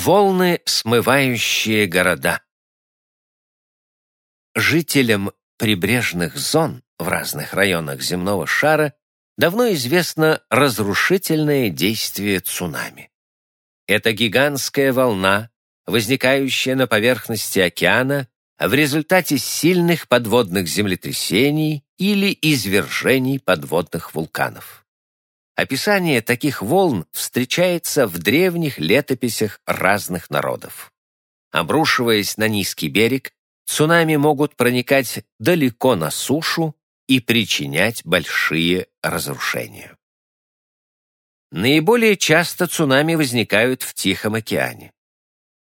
Волны, смывающие города. Жителям прибрежных зон в разных районах земного шара давно известно разрушительное действие цунами. Это гигантская волна, возникающая на поверхности океана в результате сильных подводных землетрясений или извержений подводных вулканов. Описание таких волн встречается в древних летописях разных народов. Обрушиваясь на низкий берег, цунами могут проникать далеко на сушу и причинять большие разрушения. Наиболее часто цунами возникают в Тихом океане.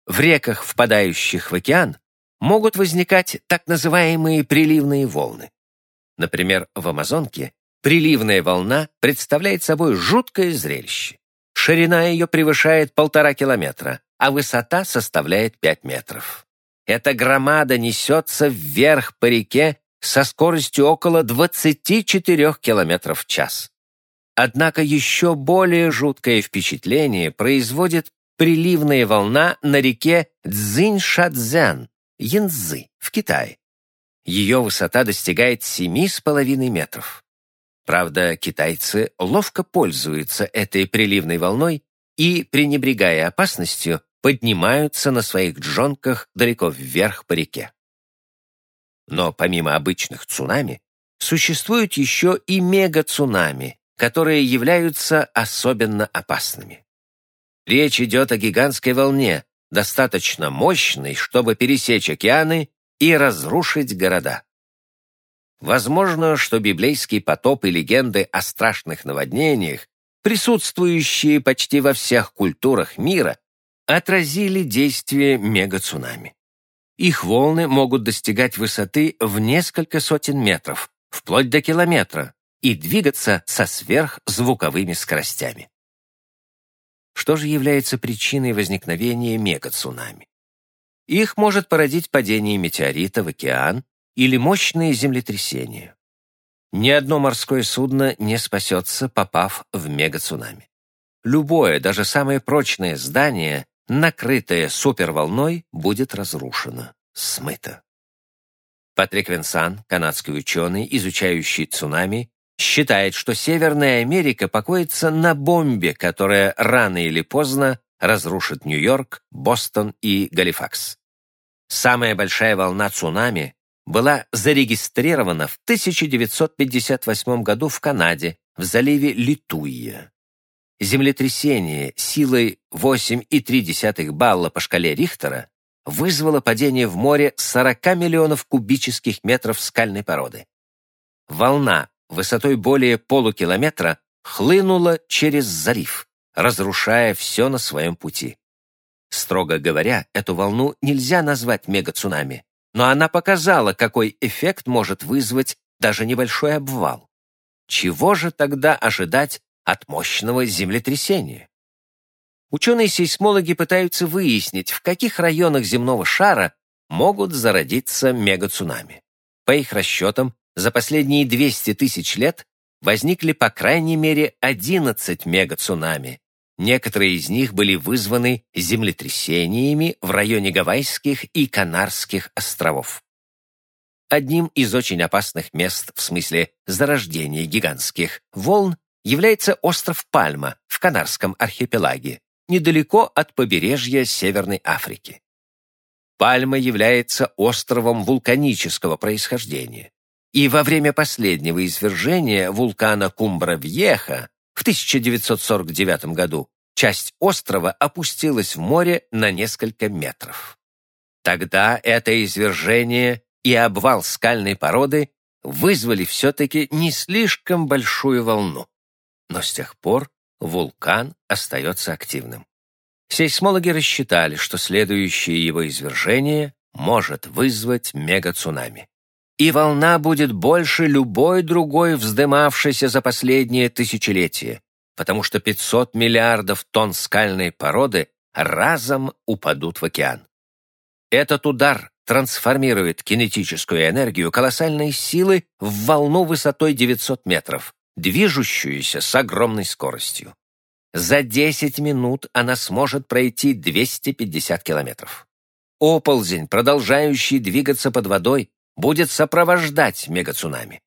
В реках, впадающих в океан, могут возникать так называемые приливные волны. Например, в Амазонке Приливная волна представляет собой жуткое зрелище. Ширина ее превышает полтора километра, а высота составляет пять метров. Эта громада несется вверх по реке со скоростью около 24 километров в час. Однако еще более жуткое впечатление производит приливная волна на реке Цзиньшадзян, Янцзы, в Китае. Ее высота достигает 7,5 метров. Правда, китайцы ловко пользуются этой приливной волной и, пренебрегая опасностью, поднимаются на своих джонках далеко вверх по реке. Но помимо обычных цунами, существуют еще и мега-цунами, которые являются особенно опасными. Речь идет о гигантской волне, достаточно мощной, чтобы пересечь океаны и разрушить города. Возможно, что библейский потоп и легенды о страшных наводнениях, присутствующие почти во всех культурах мира, отразили действие мегацунами. Их волны могут достигать высоты в несколько сотен метров, вплоть до километра, и двигаться со сверхзвуковыми скоростями. Что же является причиной возникновения мегацунами? Их может породить падение метеорита в океан или мощные землетрясения. Ни одно морское судно не спасется, попав в мегацунами. Любое, даже самое прочное здание, накрытое суперволной, будет разрушено, смыто. Патрик Венсан, канадский ученый, изучающий цунами, считает, что Северная Америка покоится на бомбе, которая рано или поздно разрушит Нью-Йорк, Бостон и Галифакс. Самая большая волна цунами была зарегистрирована в 1958 году в Канаде, в заливе Литуия. Землетрясение силой 8,3 балла по шкале Рихтера вызвало падение в море 40 миллионов кубических метров скальной породы. Волна высотой более полукилометра хлынула через залив, разрушая все на своем пути. Строго говоря, эту волну нельзя назвать мегацунами но она показала, какой эффект может вызвать даже небольшой обвал. Чего же тогда ожидать от мощного землетрясения? Ученые-сейсмологи пытаются выяснить, в каких районах земного шара могут зародиться мегацунами. По их расчетам, за последние 200 тысяч лет возникли по крайней мере 11 мегацунами, Некоторые из них были вызваны землетрясениями в районе Гавайских и Канарских островов. Одним из очень опасных мест в смысле зарождения гигантских волн является остров Пальма в Канарском архипелаге, недалеко от побережья Северной Африки. Пальма является островом вулканического происхождения. И во время последнего извержения вулкана Кумбра-Вьеха в 1949 году часть острова опустилась в море на несколько метров. Тогда это извержение и обвал скальной породы вызвали все-таки не слишком большую волну. Но с тех пор вулкан остается активным. Сейсмологи рассчитали, что следующее его извержение может вызвать мегацунами и волна будет больше любой другой вздымавшейся за последнее тысячелетие, потому что 500 миллиардов тонн скальной породы разом упадут в океан. Этот удар трансформирует кинетическую энергию колоссальной силы в волну высотой 900 метров, движущуюся с огромной скоростью. За 10 минут она сможет пройти 250 километров. Оползень, продолжающий двигаться под водой, будет сопровождать мегацунами.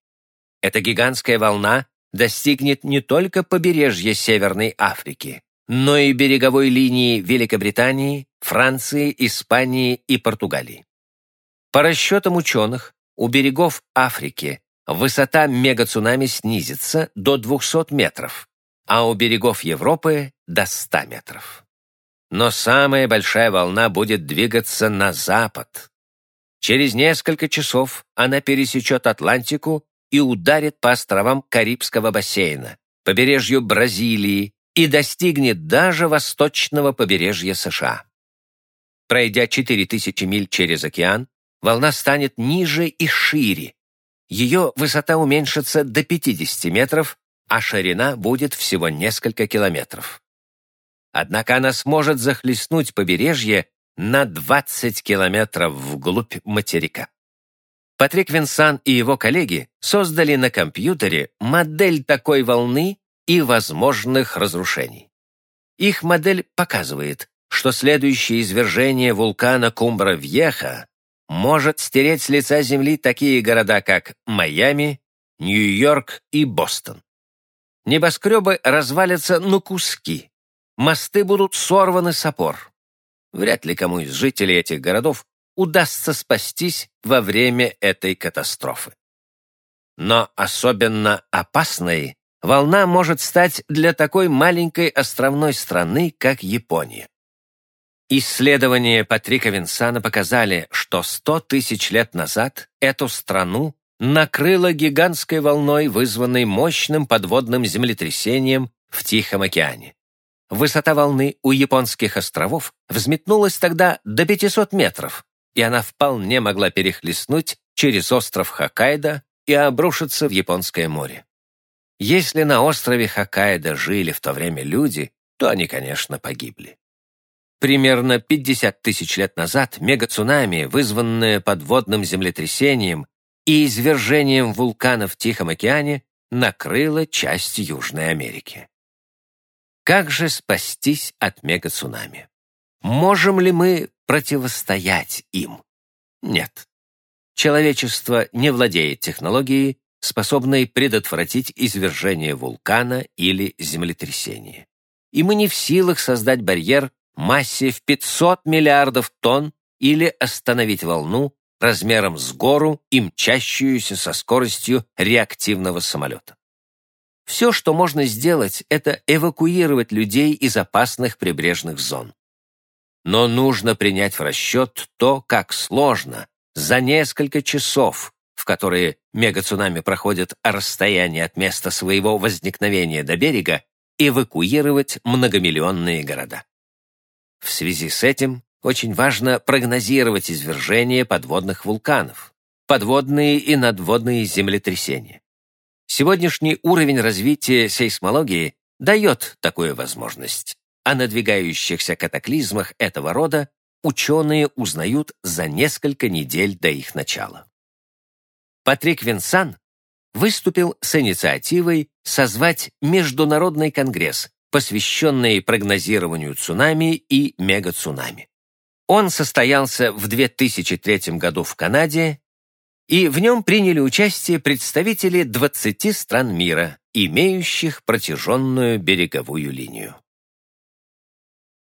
Эта гигантская волна достигнет не только побережья Северной Африки, но и береговой линии Великобритании, Франции, Испании и Португалии. По расчетам ученых, у берегов Африки высота мегацунами снизится до 200 метров, а у берегов Европы — до 100 метров. Но самая большая волна будет двигаться на запад. Через несколько часов она пересечет Атлантику и ударит по островам Карибского бассейна, побережью Бразилии и достигнет даже восточного побережья США. Пройдя 4000 миль через океан, волна станет ниже и шире. Ее высота уменьшится до 50 метров, а ширина будет всего несколько километров. Однако она сможет захлестнуть побережье на 20 километров вглубь материка. Патрик Винсан и его коллеги создали на компьютере модель такой волны и возможных разрушений. Их модель показывает, что следующее извержение вулкана Кумбра-Вьеха может стереть с лица Земли такие города, как Майами, Нью-Йорк и Бостон. Небоскребы развалятся на куски, мосты будут сорваны с опор. Вряд ли кому из жителей этих городов удастся спастись во время этой катастрофы. Но особенно опасной волна может стать для такой маленькой островной страны, как Япония. Исследования Патрика Винсана показали, что 100 тысяч лет назад эту страну накрыло гигантской волной, вызванной мощным подводным землетрясением в Тихом океане. Высота волны у японских островов взметнулась тогда до 500 метров, и она вполне могла перехлестнуть через остров Хоккайдо и обрушиться в Японское море. Если на острове Хоккайдо жили в то время люди, то они, конечно, погибли. Примерно 50 тысяч лет назад мегацунами, вызванное подводным землетрясением и извержением вулкана в Тихом океане, накрыло часть Южной Америки. Как же спастись от мегацунами? Можем ли мы противостоять им? Нет. Человечество не владеет технологией, способной предотвратить извержение вулкана или землетрясение. И мы не в силах создать барьер массе в 500 миллиардов тонн или остановить волну размером с гору и мчащуюся со скоростью реактивного самолета. Все, что можно сделать, это эвакуировать людей из опасных прибрежных зон. Но нужно принять в расчет то, как сложно за несколько часов, в которые мегацунами проходят расстояние от места своего возникновения до берега, эвакуировать многомиллионные города. В связи с этим очень важно прогнозировать извержение подводных вулканов, подводные и надводные землетрясения. Сегодняшний уровень развития сейсмологии дает такую возможность. О надвигающихся катаклизмах этого рода ученые узнают за несколько недель до их начала. Патрик Винсан выступил с инициативой созвать Международный конгресс, посвященный прогнозированию цунами и мегацунами. Он состоялся в 2003 году в Канаде и в нем приняли участие представители 20 стран мира, имеющих протяженную береговую линию.